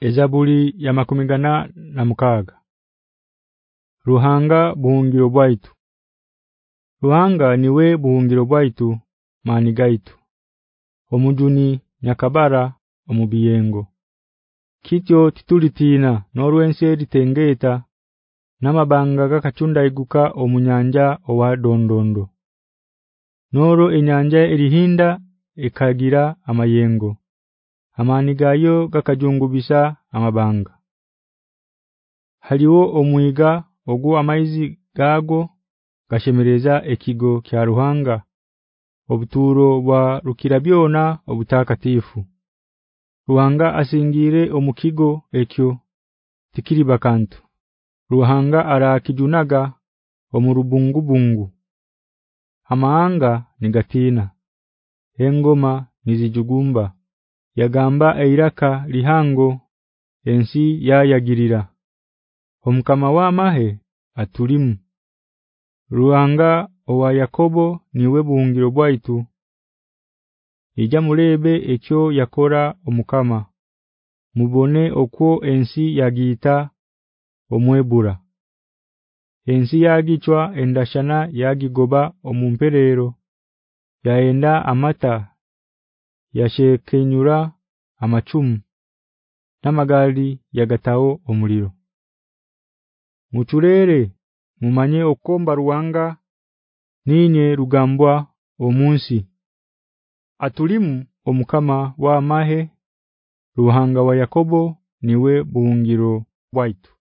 Ezabuli ya makumigana na mukaga Ruhanga buungiro bwaitu. Ruhanga niwe buungiro bwaitu mani gaitu. Omujuni nyakabara omubiyengo. Kityo titulitina norwense litengeta namabanga gakachunda iguka omunyanja owa dondondo. Noro enyanja erihinda ekagira amayengo amani gayo gakajungubisa amabanga. Haliwo omwiga ogu amaizi gago gashemereza ekigo kya ruhanga obuturo bwa rukirabyona obutakatifu. Ruhanga asingire omukigo ekyo tikiri bakantu. Ruhanga arakijunaga omurubungu bungu Amaanga nigatina engoma nizijugumba yagamba eiraka lihango ensi yayagirira omkama wa mahe atulimu. Ruhanga owa Yakobo niwe buungiro bwaitu. Ija mulebe ekyo yakora omukama. Mubone okwo ensi yagita omwebura Ensi yagichwa endashana yagigoba omumperero. Yaenda amata yashekenyura amachumu namagali yagatao omuliro. Muturere mumanye okomba ruwanga ninye rugambwa omunsi. Atulimu omukama wa mahe Ruhanga wa Yakobo niwe buhungiro bwaitu